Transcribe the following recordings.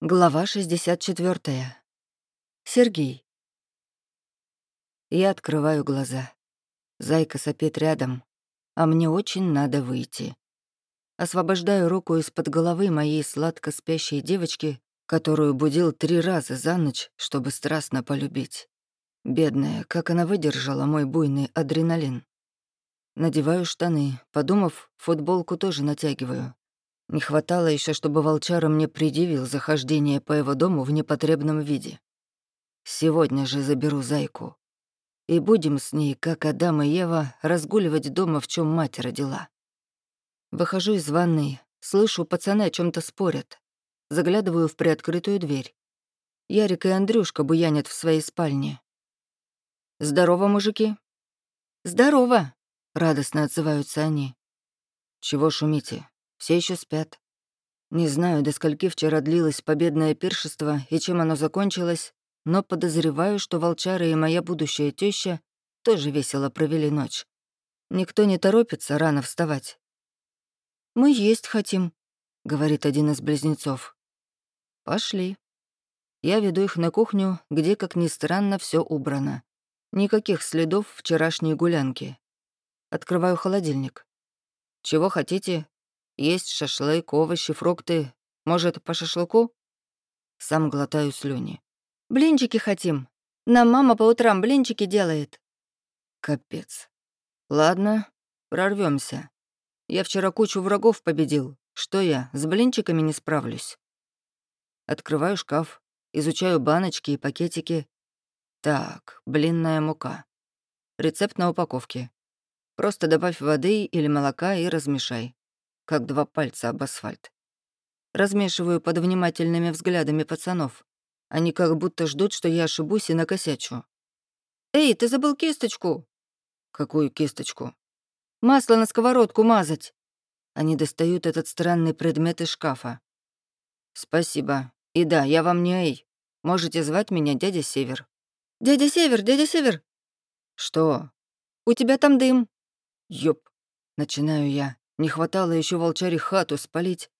Глава 64. Сергей. Я открываю глаза. Зайка сопит рядом, а мне очень надо выйти. Освобождаю руку из-под головы моей сладко спящей девочки, которую будил три раза за ночь, чтобы страстно полюбить. Бедная, как она выдержала мой буйный адреналин. Надеваю штаны, подумав, футболку тоже натягиваю. Не хватало еще, чтобы волчара мне предъявил захождение по его дому в непотребном виде. Сегодня же заберу зайку. И будем с ней, как Адам и Ева, разгуливать дома, в чем мать родила. Выхожу из ванной, слышу, пацаны о чем то спорят. Заглядываю в приоткрытую дверь. Ярик и Андрюшка буянят в своей спальне. «Здорово, мужики!» «Здорово!» — радостно отзываются они. «Чего шумите? Все еще спят. Не знаю, до скольки вчера длилось победное пиршество и чем оно закончилось, но подозреваю, что волчары и моя будущая теща тоже весело провели ночь. Никто не торопится рано вставать. «Мы есть хотим», — говорит один из близнецов. «Пошли». Я веду их на кухню, где, как ни странно, все убрано. Никаких следов вчерашней гулянки. Открываю холодильник. «Чего хотите?» Есть шашлык, овощи, фрукты. Может, по шашлыку?» Сам глотаю слюни. «Блинчики хотим. Нам мама по утрам блинчики делает». Капец. Ладно, прорвемся. Я вчера кучу врагов победил. Что я, с блинчиками не справлюсь? Открываю шкаф, изучаю баночки и пакетики. Так, блинная мука. Рецепт на упаковке. Просто добавь воды или молока и размешай как два пальца об асфальт. Размешиваю под внимательными взглядами пацанов. Они как будто ждут, что я ошибусь и накосячу. «Эй, ты забыл кисточку!» «Какую кисточку?» «Масло на сковородку мазать!» Они достают этот странный предмет из шкафа. «Спасибо. И да, я вам не Эй. Можете звать меня дядя Север». «Дядя Север, дядя Север!» «Что?» «У тебя там дым». «Ёп!» — начинаю я. Не хватало еще волчаре хату спалить.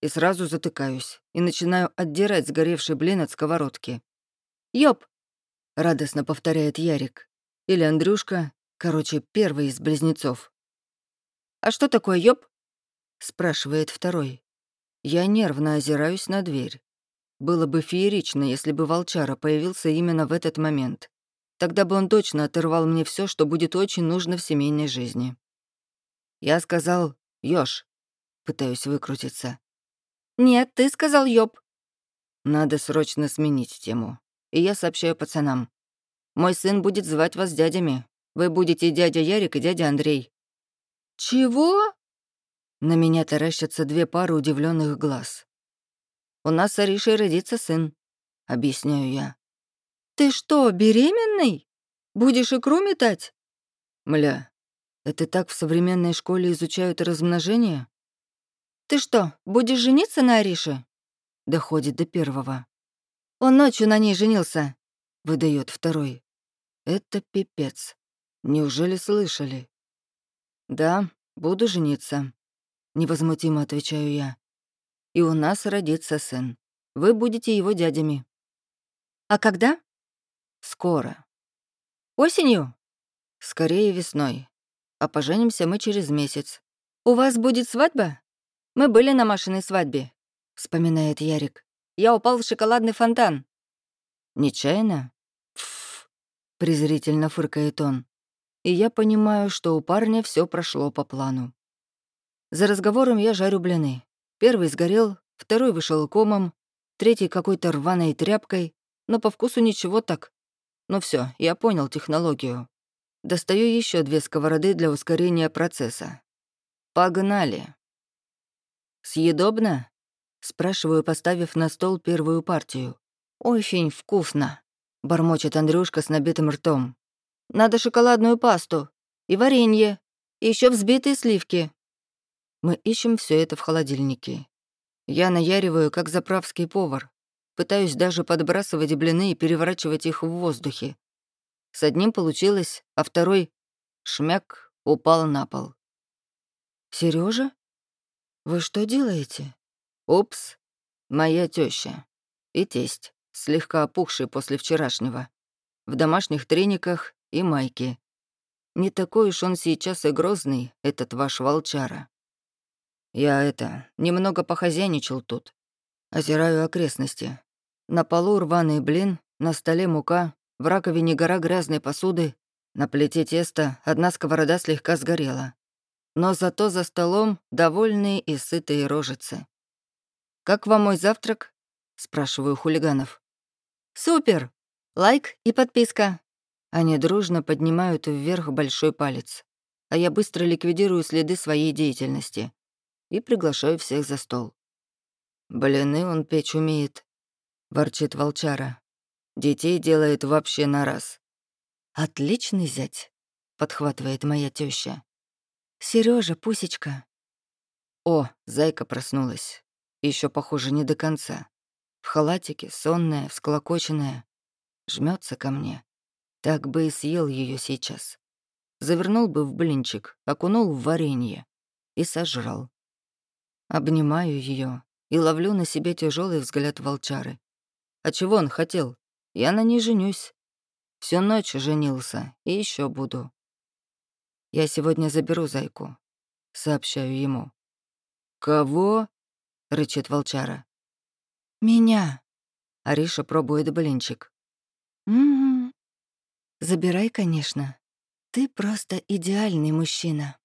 И сразу затыкаюсь и начинаю отдирать сгоревший блин от сковородки. «Ёп!» — радостно повторяет Ярик. Или Андрюшка, короче, первый из близнецов. «А что такое ёп?» — спрашивает второй. Я нервно озираюсь на дверь. Было бы феерично, если бы волчара появился именно в этот момент. Тогда бы он точно оторвал мне все, что будет очень нужно в семейной жизни. Я сказал Ёж. Пытаюсь выкрутиться. Нет, ты сказал ёб. Надо срочно сменить тему. И я сообщаю пацанам. Мой сын будет звать вас дядями. Вы будете дядя Ярик и дядя Андрей. Чего? На меня таращатся две пары удивленных глаз. У нас с Аришей родится сын, объясняю я. Ты что, беременный? Будешь икру метать? Мля, это так в современной школе изучают размножение? «Ты что, будешь жениться на Арише?» Доходит до первого. «Он ночью на ней женился», — выдает второй. «Это пипец. Неужели слышали?» «Да, буду жениться», — невозмутимо отвечаю я. «И у нас родится сын. Вы будете его дядями». «А когда?» «Скоро». «Осенью?» «Скорее весной а поженимся мы через месяц. «У вас будет свадьба?» «Мы были на Машиной свадьбе», — вспоминает Ярик. «Я упал в шоколадный фонтан». «Нечаянно?» «Пф», — презрительно фыркает он. И я понимаю, что у парня все прошло по плану. За разговором я жарю блины. Первый сгорел, второй вышел комом, третий какой-то рваной тряпкой, но по вкусу ничего так. Ну все, я понял технологию. Достаю еще две сковороды для ускорения процесса. Погнали. «Съедобно?» — спрашиваю, поставив на стол первую партию. «Очень вкусно», — бормочет Андрюшка с набитым ртом. «Надо шоколадную пасту и варенье, и еще взбитые сливки». Мы ищем все это в холодильнике. Я наяриваю, как заправский повар. Пытаюсь даже подбрасывать блины и переворачивать их в воздухе. С одним получилось, а второй — шмяк упал на пол. Сережа, вы что делаете? Упс, моя теща. И тесть, слегка опухший после вчерашнего. В домашних трениках и майке. Не такой уж он сейчас и грозный, этот ваш волчара. Я это, немного похозяйничал тут. Озираю окрестности. На полу рваный блин, на столе мука, в раковине гора грязной посуды, на плите теста одна сковорода слегка сгорела. Но зато за столом довольные и сытые рожицы. «Как вам мой завтрак?» — спрашиваю хулиганов. «Супер! Лайк и подписка!» Они дружно поднимают вверх большой палец, а я быстро ликвидирую следы своей деятельности и приглашаю всех за стол. «Блины он печь умеет», — ворчит волчара. «Детей делает вообще на раз». «Отличный зять», — подхватывает моя теща. Сережа, пусечка». О, зайка проснулась. Еще похоже, не до конца. В халатике, сонная, всклокоченная. Жмется ко мне. Так бы и съел ее сейчас. Завернул бы в блинчик, окунул в варенье и сожрал. Обнимаю ее и ловлю на себе тяжелый взгляд волчары. А чего он хотел? Я на ней женюсь. Всю ночь женился и еще буду. Я сегодня заберу зайку, сообщаю ему. Кого? рычит волчара. Меня. Ариша пробует блинчик. Угу. Забирай, конечно. Ты просто идеальный мужчина.